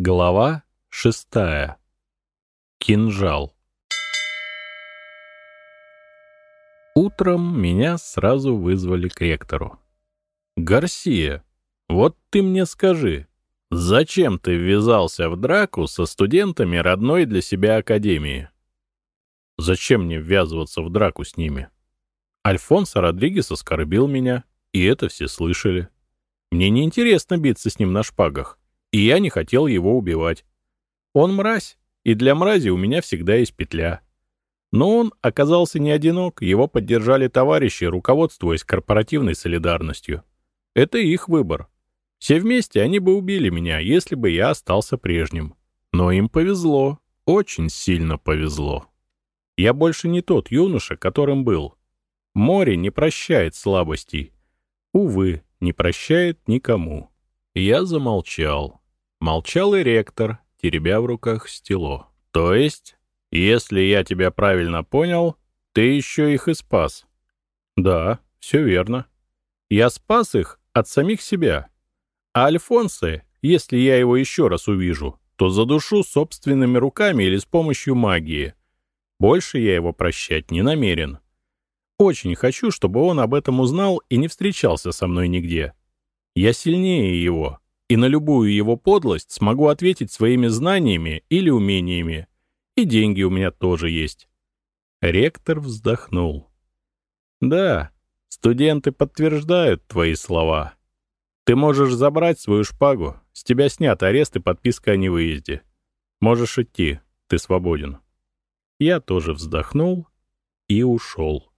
Глава шестая. Кинжал. Утром меня сразу вызвали к ректору. «Гарсия, вот ты мне скажи, зачем ты ввязался в драку со студентами родной для себя академии?» «Зачем мне ввязываться в драку с ними?» Альфонсо Родригес оскорбил меня, и это все слышали. Мне неинтересно биться с ним на шпагах и я не хотел его убивать. Он мразь, и для мрази у меня всегда есть петля. Но он оказался не одинок, его поддержали товарищи, руководствуясь корпоративной солидарностью. Это их выбор. Все вместе они бы убили меня, если бы я остался прежним. Но им повезло, очень сильно повезло. Я больше не тот юноша, которым был. Море не прощает слабостей. Увы, не прощает никому. Я замолчал. Молчал и ректор, теребя в руках стело. То есть, если я тебя правильно понял, ты еще их и спас? Да, все верно. Я спас их от самих себя. А Альфонсе, если я его еще раз увижу, то задушу собственными руками или с помощью магии. Больше я его прощать не намерен. Очень хочу, чтобы он об этом узнал и не встречался со мной нигде. Я сильнее его, и на любую его подлость смогу ответить своими знаниями или умениями. И деньги у меня тоже есть. Ректор вздохнул. Да, студенты подтверждают твои слова. Ты можешь забрать свою шпагу, с тебя снят арест и подписка о невыезде. Можешь идти, ты свободен. Я тоже вздохнул и ушел.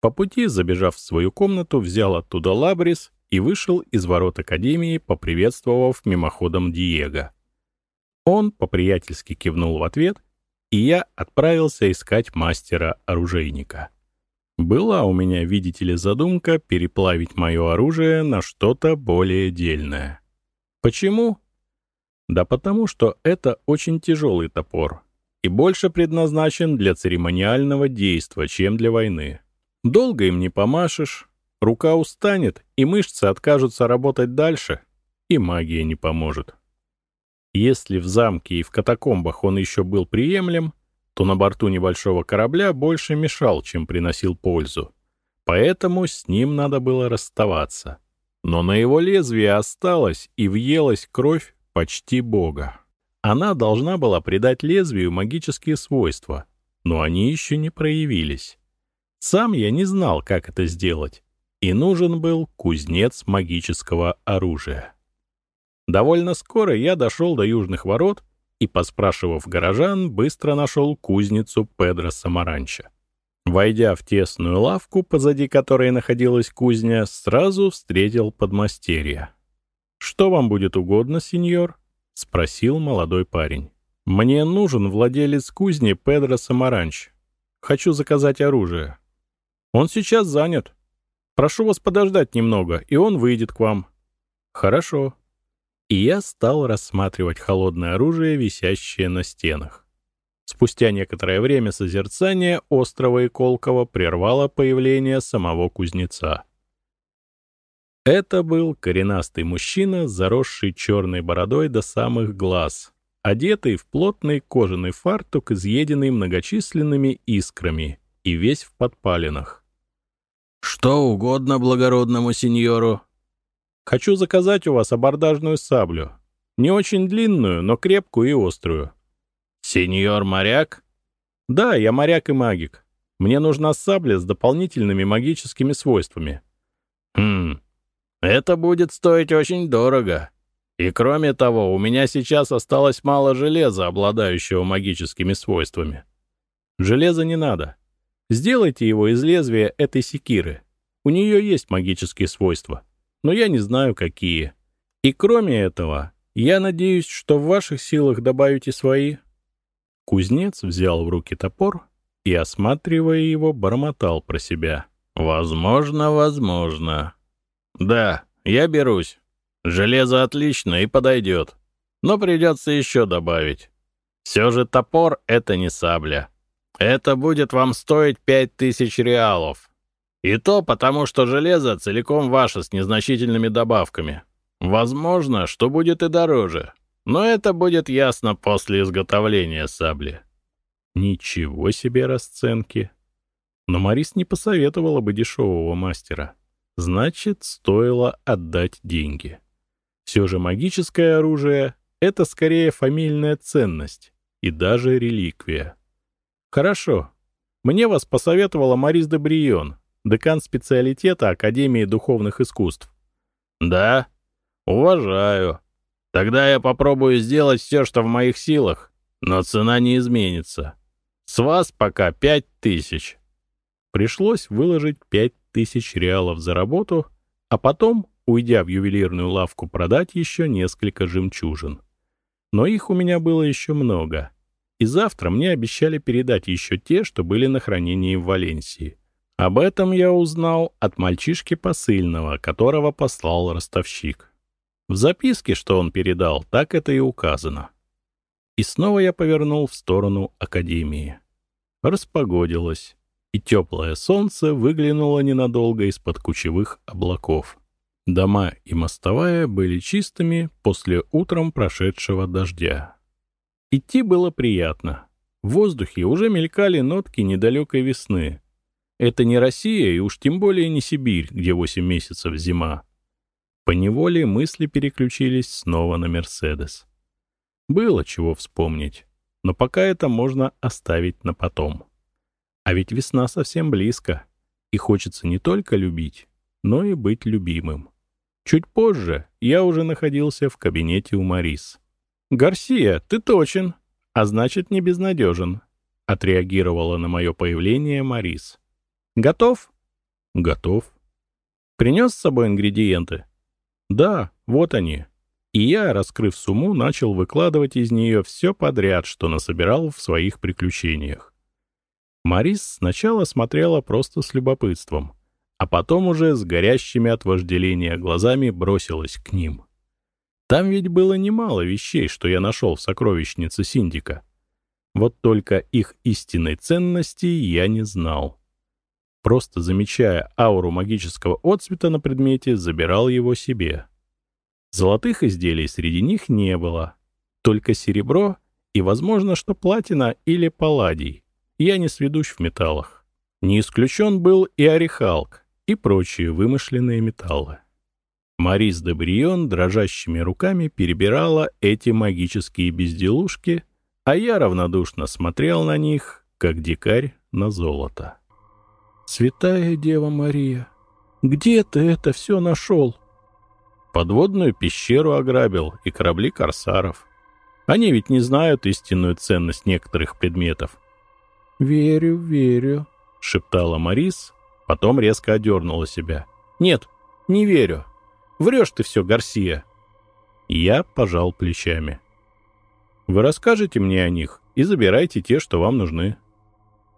По пути, забежав в свою комнату, взял оттуда лабрис и вышел из ворот Академии, поприветствовав мимоходом Диего. Он по-приятельски кивнул в ответ, и я отправился искать мастера-оружейника. Была у меня, видите ли, задумка переплавить мое оружие на что-то более дельное. Почему? Да потому что это очень тяжелый топор и больше предназначен для церемониального действа, чем для войны. Долго им не помашешь, Рука устанет, и мышцы откажутся работать дальше, и магия не поможет. Если в замке и в катакомбах он еще был приемлем, то на борту небольшого корабля больше мешал, чем приносил пользу. Поэтому с ним надо было расставаться. Но на его лезвии осталась и въелась кровь почти бога. Она должна была придать лезвию магические свойства, но они еще не проявились. Сам я не знал, как это сделать, и нужен был кузнец магического оружия. Довольно скоро я дошел до южных ворот и, поспрашивав горожан, быстро нашел кузницу Педро Самаранча. Войдя в тесную лавку, позади которой находилась кузня, сразу встретил подмастерья. «Что вам будет угодно, сеньор?» — спросил молодой парень. «Мне нужен владелец кузни Педро Самаранч. Хочу заказать оружие». «Он сейчас занят», Прошу вас подождать немного, и он выйдет к вам». «Хорошо». И я стал рассматривать холодное оружие, висящее на стенах. Спустя некоторое время созерцания острого и колкого прервало появление самого кузнеца. Это был коренастый мужчина, заросший черной бородой до самых глаз, одетый в плотный кожаный фартук, изъеденный многочисленными искрами и весь в подпалинах. «Что угодно благородному сеньору». «Хочу заказать у вас абордажную саблю. Не очень длинную, но крепкую и острую». «Сеньор моряк?» «Да, я моряк и магик. Мне нужна сабля с дополнительными магическими свойствами». «Хм, это будет стоить очень дорого. И кроме того, у меня сейчас осталось мало железа, обладающего магическими свойствами». «Железа не надо. Сделайте его из лезвия этой секиры. У нее есть магические свойства, но я не знаю, какие. И кроме этого, я надеюсь, что в ваших силах добавите свои». Кузнец взял в руки топор и, осматривая его, бормотал про себя. «Возможно, возможно. Да, я берусь. Железо отлично и подойдет. Но придется еще добавить. Все же топор — это не сабля. Это будет вам стоить пять тысяч реалов. И то потому, что железо целиком ваше с незначительными добавками. Возможно, что будет и дороже. но это будет ясно после изготовления сабли». Ничего себе расценки. Но Марис не посоветовала бы дешевого мастера. Значит, стоило отдать деньги. Все же магическое оружие — это скорее фамильная ценность и даже реликвия. Хорошо. Мне вас посоветовала Марис де Брион, декан специалитета Академии духовных искусств. Да, уважаю. Тогда я попробую сделать все, что в моих силах, но цена не изменится. С вас пока пять тысяч. Пришлось выложить пять тысяч реалов за работу, а потом, уйдя в ювелирную лавку, продать еще несколько жемчужин. Но их у меня было еще много. И завтра мне обещали передать еще те, что были на хранении в Валенсии. Об этом я узнал от мальчишки посыльного, которого послал ростовщик. В записке, что он передал, так это и указано. И снова я повернул в сторону Академии. Распогодилось и теплое солнце выглянуло ненадолго из-под кучевых облаков. Дома и мостовая были чистыми после утром прошедшего дождя. Идти было приятно. В воздухе уже мелькали нотки недалекой весны. Это не Россия и уж тем более не Сибирь, где 8 месяцев зима. Поневоле мысли переключились снова на Мерседес. Было чего вспомнить, но пока это можно оставить на потом. А ведь весна совсем близко, и хочется не только любить, но и быть любимым. Чуть позже я уже находился в кабинете у Марис. «Гарсия, ты точен, а значит, не безнадежен», — отреагировала на мое появление Марис. «Готов?» «Готов». «Принес с собой ингредиенты?» «Да, вот они». И я, раскрыв сумму, начал выкладывать из нее все подряд, что насобирал в своих приключениях. Марис сначала смотрела просто с любопытством, а потом уже с горящими от вожделения глазами бросилась к ним. Там ведь было немало вещей, что я нашел в сокровищнице Синдика. Вот только их истинной ценности я не знал. Просто замечая ауру магического отцвета на предмете, забирал его себе. Золотых изделий среди них не было, только серебро и, возможно, что платина или палладий я не сведущ в металлах. Не исключен был и орехалк, и прочие вымышленные металлы. Марис де Брион дрожащими руками перебирала эти магические безделушки, а я равнодушно смотрел на них, как дикарь на золото. «Святая Дева Мария, где ты это все нашел?» Подводную пещеру ограбил и корабли корсаров. Они ведь не знают истинную ценность некоторых предметов. «Верю, верю», — шептала Марис, потом резко одернула себя. «Нет, не верю. Врешь ты все, Гарсия». Я пожал плечами. «Вы расскажете мне о них и забирайте те, что вам нужны».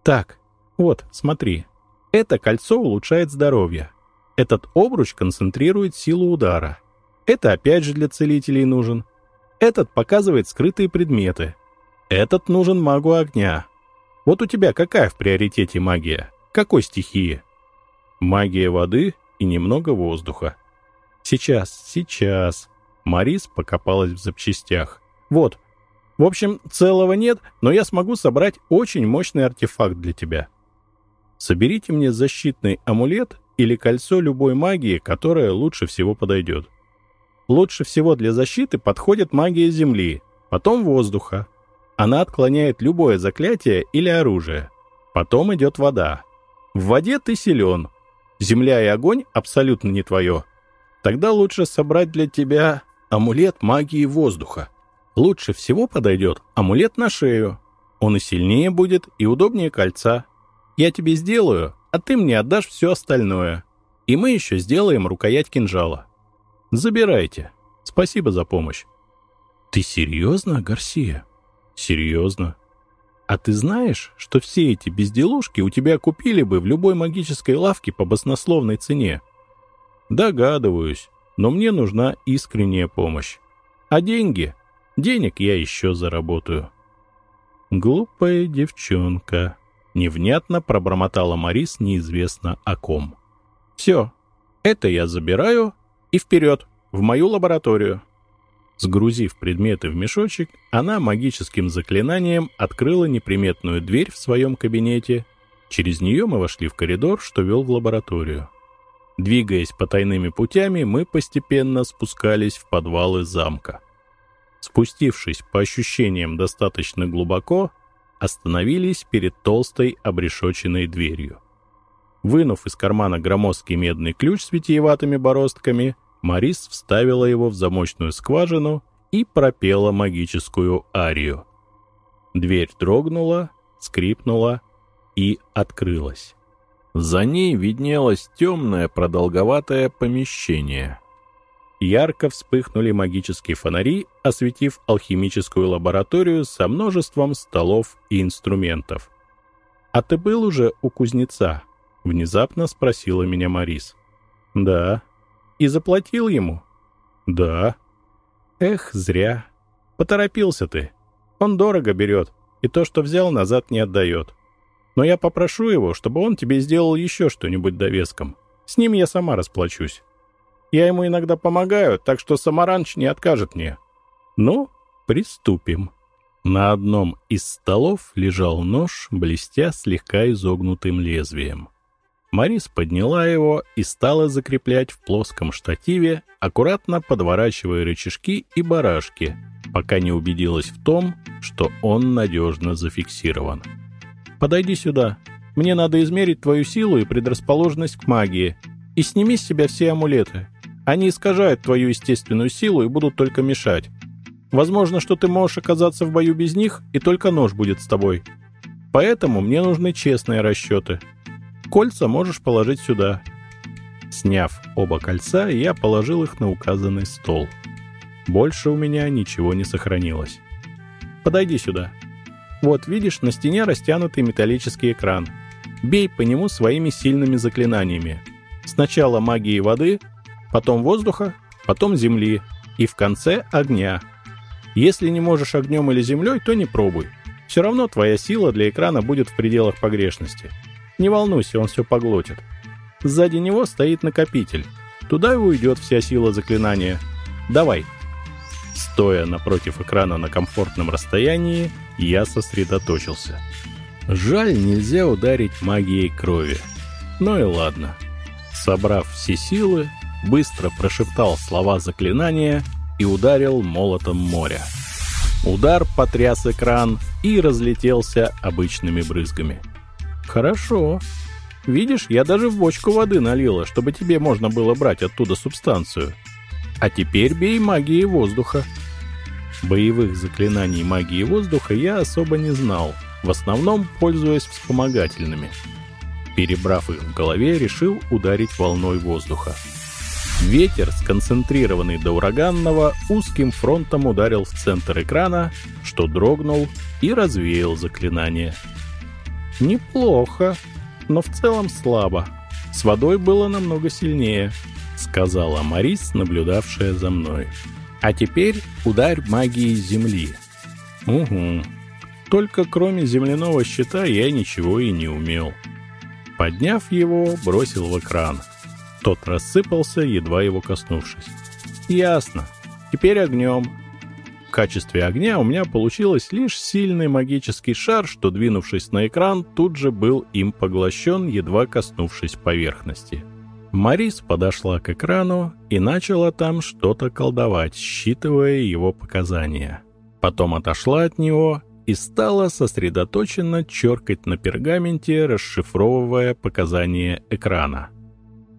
«Так, вот, смотри. Это кольцо улучшает здоровье. Этот обруч концентрирует силу удара. Это опять же для целителей нужен. Этот показывает скрытые предметы. Этот нужен магу огня. Вот у тебя какая в приоритете магия? Какой стихии? Магия воды и немного воздуха. Сейчас, сейчас. Марис покопалась в запчастях. Вот. В общем, целого нет, но я смогу собрать очень мощный артефакт для тебя. Соберите мне защитный амулет или кольцо любой магии, которая лучше всего подойдет. Лучше всего для защиты подходит магия Земли, потом воздуха, она отклоняет любое заклятие или оружие. Потом идет вода. В воде ты силен. Земля и огонь абсолютно не твое. Тогда лучше собрать для тебя амулет магии воздуха. Лучше всего подойдет амулет на шею. Он и сильнее будет, и удобнее кольца. Я тебе сделаю, а ты мне отдашь все остальное. И мы еще сделаем рукоять кинжала. Забирайте. Спасибо за помощь. Ты серьезно, Гарсия? Серьезно? А ты знаешь, что все эти безделушки у тебя купили бы в любой магической лавке по баснословной цене? Догадываюсь, но мне нужна искренняя помощь. А деньги? Денег я еще заработаю. Глупая девчонка. Невнятно пробормотала Марис неизвестно о ком. Все, это я забираю и вперед, в мою лабораторию. Сгрузив предметы в мешочек, она магическим заклинанием открыла неприметную дверь в своем кабинете. Через нее мы вошли в коридор, что вел в лабораторию. Двигаясь по тайными путями, мы постепенно спускались в подвалы замка. Спустившись по ощущениям достаточно глубоко, остановились перед толстой обрешоченной дверью. Вынув из кармана громоздкий медный ключ с витиеватыми бороздками, Марис вставила его в замочную скважину и пропела магическую арию. Дверь дрогнула, скрипнула и открылась. За ней виднелось темное продолговатое помещение. Ярко вспыхнули магические фонари, осветив алхимическую лабораторию со множеством столов и инструментов. «А ты был уже у кузнеца?» — внезапно спросила меня Марис. «Да», и заплатил ему? Да. Эх, зря. Поторопился ты. Он дорого берет, и то, что взял, назад не отдает. Но я попрошу его, чтобы он тебе сделал еще что-нибудь довеском. С ним я сама расплачусь. Я ему иногда помогаю, так что Самаранч не откажет мне. Ну, приступим. На одном из столов лежал нож, блестя слегка изогнутым лезвием. Марис подняла его и стала закреплять в плоском штативе, аккуратно подворачивая рычажки и барашки, пока не убедилась в том, что он надежно зафиксирован. «Подойди сюда. Мне надо измерить твою силу и предрасположенность к магии. И сними с себя все амулеты. Они искажают твою естественную силу и будут только мешать. Возможно, что ты можешь оказаться в бою без них, и только нож будет с тобой. Поэтому мне нужны честные расчеты». Кольца можешь положить сюда». Сняв оба кольца, я положил их на указанный стол. Больше у меня ничего не сохранилось. «Подойди сюда. Вот, видишь, на стене растянутый металлический экран. Бей по нему своими сильными заклинаниями. Сначала магии воды, потом воздуха, потом земли и в конце огня. Если не можешь огнем или землей, то не пробуй. Все равно твоя сила для экрана будет в пределах погрешности. Не волнуйся, он все поглотит. Сзади него стоит накопитель. Туда и уйдет вся сила заклинания. Давай. Стоя напротив экрана на комфортном расстоянии, я сосредоточился. Жаль, нельзя ударить магией крови. Ну и ладно. Собрав все силы, быстро прошептал слова заклинания и ударил молотом моря. Удар потряс экран и разлетелся обычными брызгами. «Хорошо. Видишь, я даже в бочку воды налила, чтобы тебе можно было брать оттуда субстанцию. А теперь бей магией воздуха». Боевых заклинаний магии воздуха я особо не знал, в основном пользуясь вспомогательными. Перебрав их в голове, решил ударить волной воздуха. Ветер, сконцентрированный до ураганного, узким фронтом ударил в центр экрана, что дрогнул и развеял заклинание. «Неплохо, но в целом слабо. С водой было намного сильнее», — сказала Марис, наблюдавшая за мной. «А теперь ударь магией земли». «Угу. Только кроме земляного щита я ничего и не умел». Подняв его, бросил в экран. Тот рассыпался, едва его коснувшись. «Ясно. Теперь огнем качестве огня у меня получилось лишь сильный магический шар, что, двинувшись на экран, тут же был им поглощен, едва коснувшись поверхности. Марис подошла к экрану и начала там что-то колдовать, считывая его показания. Потом отошла от него и стала сосредоточенно черкать на пергаменте, расшифровывая показания экрана.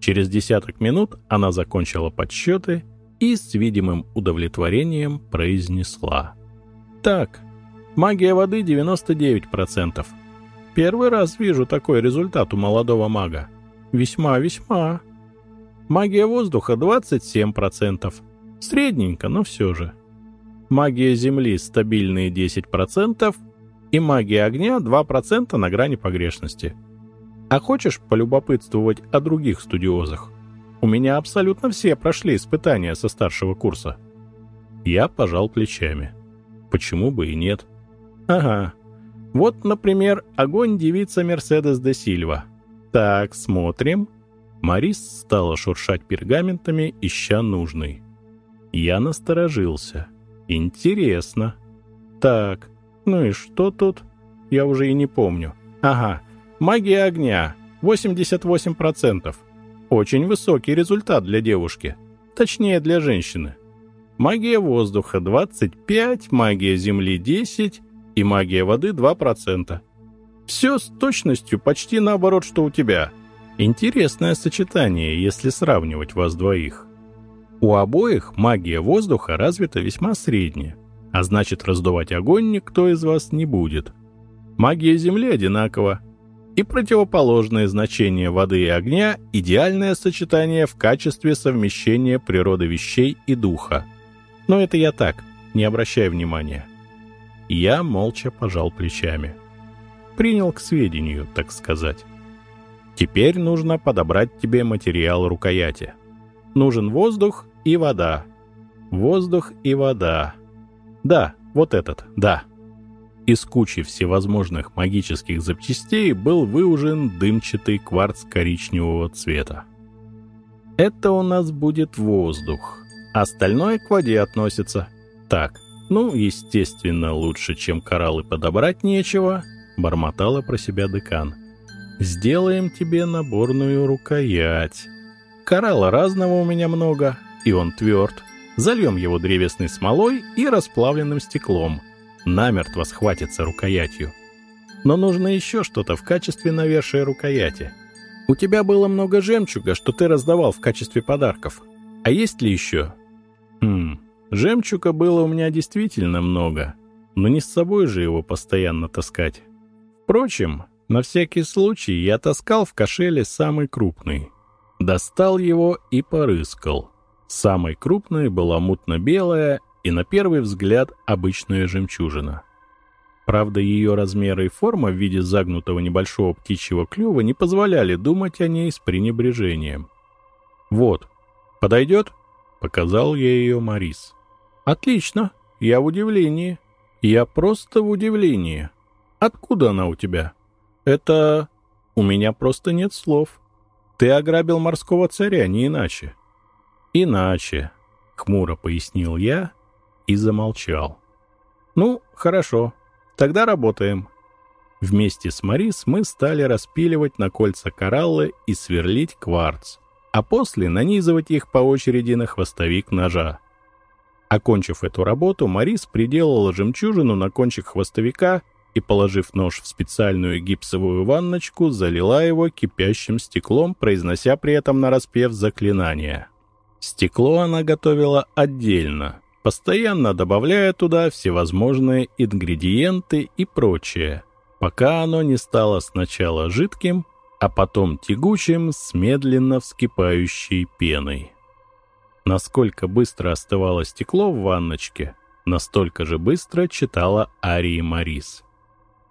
Через десяток минут она закончила подсчеты и с видимым удовлетворением произнесла. «Так, магия воды 99%. Первый раз вижу такой результат у молодого мага. Весьма-весьма. Магия воздуха 27%. Средненько, но все же. Магия земли стабильные 10% и магия огня 2% на грани погрешности. А хочешь полюбопытствовать о других студиозах? У меня абсолютно все прошли испытания со старшего курса. Я пожал плечами. Почему бы и нет? Ага. Вот, например, огонь девица Мерседес де Сильва. Так, смотрим. Марис стала шуршать пергаментами, ища нужный. Я насторожился. Интересно. Так, ну и что тут? Я уже и не помню. Ага, магия огня. 88%. Очень высокий результат для девушки. Точнее, для женщины. Магия воздуха 25, магия земли 10 и магия воды 2%. Все с точностью почти наоборот, что у тебя. Интересное сочетание, если сравнивать вас двоих. У обоих магия воздуха развита весьма средняя, а значит раздувать огонь никто из вас не будет. Магия Земли одинакова, и противоположное значение воды и огня – идеальное сочетание в качестве совмещения природы вещей и духа. Но это я так, не обращай внимания. Я молча пожал плечами. Принял к сведению, так сказать. Теперь нужно подобрать тебе материал рукояти. Нужен воздух и вода. Воздух и вода. Да, вот этот, да. Из кучи всевозможных магических запчастей был выужен дымчатый кварц коричневого цвета. Это у нас будет воздух. Остальное к воде относится. Так, ну, естественно, лучше, чем кораллы подобрать нечего, бормотала про себя декан. Сделаем тебе наборную рукоять. Коралла разного у меня много, и он тверд. Зальем его древесной смолой и расплавленным стеклом. Намертво схватится рукоятью. Но нужно еще что-то в качестве навершия рукояти. У тебя было много жемчуга, что ты раздавал в качестве подарков. А есть ли еще? Хм, жемчуга было у меня действительно много, но не с собой же его постоянно таскать. Впрочем, на всякий случай я таскал в кошеле самый крупный. Достал его и порыскал. Самой крупной была мутно-белая и на первый взгляд обычная жемчужина. Правда, ее размеры и форма в виде загнутого небольшого птичьего клюва не позволяли думать о ней с пренебрежением. «Вот, подойдет?» — показал я ее Марис. «Отлично, я в удивлении. Я просто в удивлении. Откуда она у тебя?» «Это... у меня просто нет слов. Ты ограбил морского царя, не иначе». «Иначе», — хмуро пояснил я и замолчал. «Ну, хорошо, тогда работаем». Вместе с Марис мы стали распиливать на кольца кораллы и сверлить кварц, а после нанизывать их по очереди на хвостовик ножа. Окончив эту работу, Марис приделала жемчужину на кончик хвостовика и, положив нож в специальную гипсовую ванночку, залила его кипящим стеклом, произнося при этом нараспев заклинание. Стекло она готовила отдельно, постоянно добавляя туда всевозможные ингредиенты и прочее, пока оно не стало сначала жидким, а потом тягучим с медленно вскипающей пеной. Насколько быстро остывало стекло в ванночке, настолько же быстро читала Арии Марис.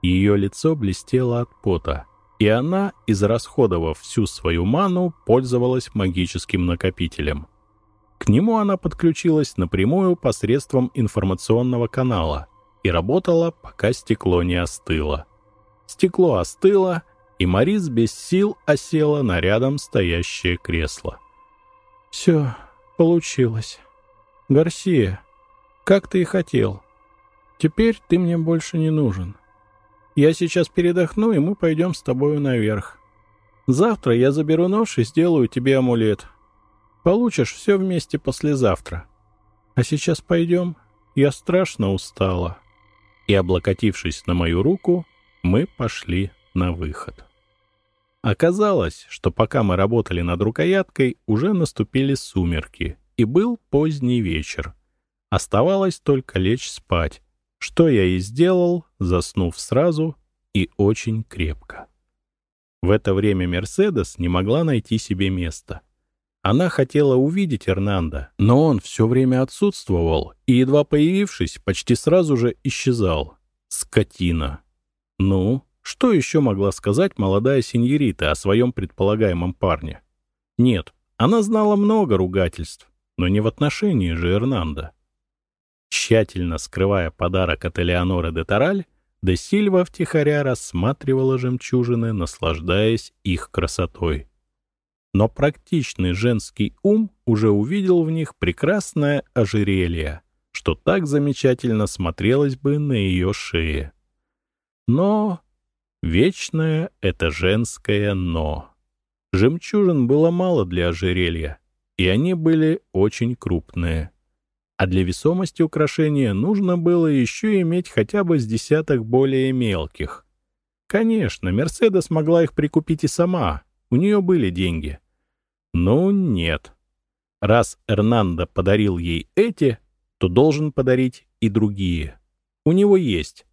Ее лицо блестело от пота, и она, израсходовав всю свою ману, пользовалась магическим накопителем. К нему она подключилась напрямую посредством информационного канала и работала, пока стекло не остыло. Стекло остыло, и Марис без сил осела на рядом стоящее кресло. «Все, получилось. Гарсия, как ты и хотел. Теперь ты мне больше не нужен. Я сейчас передохну, и мы пойдем с тобою наверх. Завтра я заберу нож и сделаю тебе амулет. Получишь все вместе послезавтра. А сейчас пойдем. Я страшно устала». И, облокотившись на мою руку, мы пошли на выход. Оказалось, что пока мы работали над рукояткой, уже наступили сумерки, и был поздний вечер. Оставалось только лечь спать, что я и сделал, заснув сразу и очень крепко. В это время Мерседес не могла найти себе места. Она хотела увидеть Эрнанда, но он все время отсутствовал и, едва появившись, почти сразу же исчезал. Скотина. Ну, что еще могла сказать молодая сеньорита о своем предполагаемом парне? Нет, она знала много ругательств, но не в отношении же Эрнанда. Тщательно скрывая подарок от Элеоноры де Тараль, де Сильва втихаря рассматривала жемчужины, наслаждаясь их красотой. но практичный женский ум уже увидел в них прекрасное ожерелье, что так замечательно смотрелось бы на ее шее. Но вечное — это женское «но». Жемчужин было мало для ожерелья, и они были очень крупные. А для весомости украшения нужно было еще иметь хотя бы с десяток более мелких. Конечно, Мерседес могла их прикупить и сама, у нее были деньги. Ну, нет. Раз Эрнандо подарил ей эти, то должен подарить и другие. У него есть.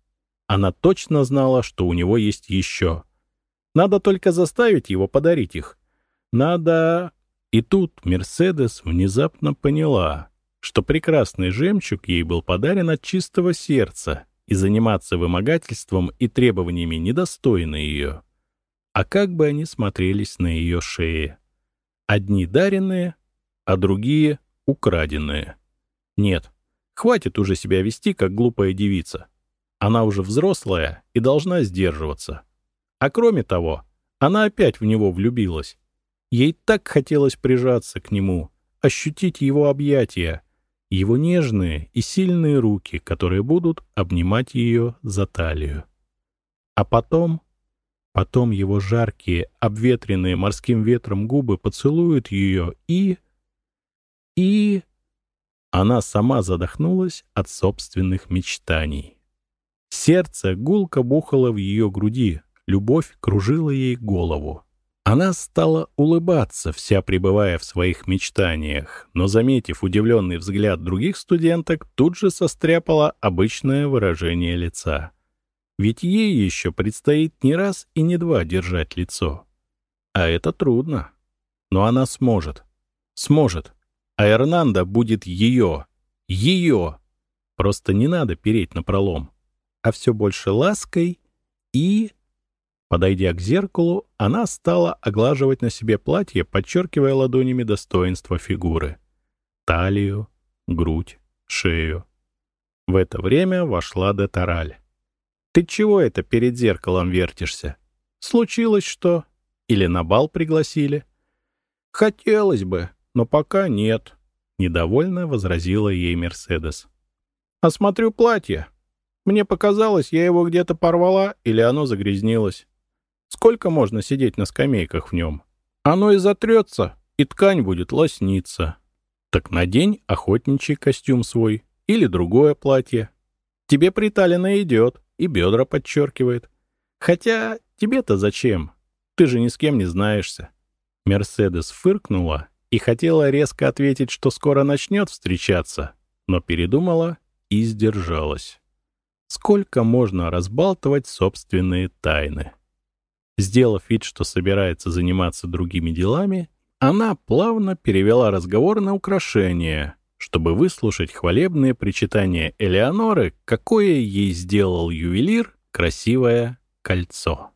Она точно знала, что у него есть еще. Надо только заставить его подарить их. Надо... И тут Мерседес внезапно поняла, что прекрасный жемчуг ей был подарен от чистого сердца, и заниматься вымогательством и требованиями недостойны ее. А как бы они смотрелись на ее шее? Одни даренные, а другие — украденные. Нет, хватит уже себя вести, как глупая девица. Она уже взрослая и должна сдерживаться. А кроме того, она опять в него влюбилась. Ей так хотелось прижаться к нему, ощутить его объятия, его нежные и сильные руки, которые будут обнимать ее за талию. А потом, потом его жаркие, обветренные морским ветром губы поцелуют ее и... и... Она сама задохнулась от собственных мечтаний. Сердце гулко бухало в ее груди, любовь кружила ей голову. Она стала улыбаться, вся пребывая в своих мечтаниях, но, заметив удивленный взгляд других студенток, тут же состряпала обычное выражение лица. Ведь ей еще предстоит не раз и не два держать лицо. А это трудно. Но она сможет. Сможет. А Эрнанда будет ее. Ее. Просто не надо переть на пролом. А все больше лаской и Подойдя к зеркалу, она стала оглаживать на себе платье, подчеркивая ладонями достоинство фигуры. Талию, грудь, шею. В это время вошла Детараль. «Ты чего это перед зеркалом вертишься? Случилось что? Или на бал пригласили?» «Хотелось бы, но пока нет», — недовольно возразила ей Мерседес. «Осмотрю платье. Мне показалось, я его где-то порвала или оно загрязнилось. Сколько можно сидеть на скамейках в нем? Оно и затрется, и ткань будет лосниться. Так надень охотничий костюм свой или другое платье. Тебе приталено идет и бедра подчеркивает. Хотя тебе-то зачем? Ты же ни с кем не знаешься. Мерседес фыркнула и хотела резко ответить, что скоро начнет встречаться, но передумала и сдержалась. Сколько можно разбалтывать собственные тайны? Сделав вид, что собирается заниматься другими делами, она плавно перевела разговор на украшения, чтобы выслушать хвалебные причитания Элеоноры, какое ей сделал ювелир красивое кольцо.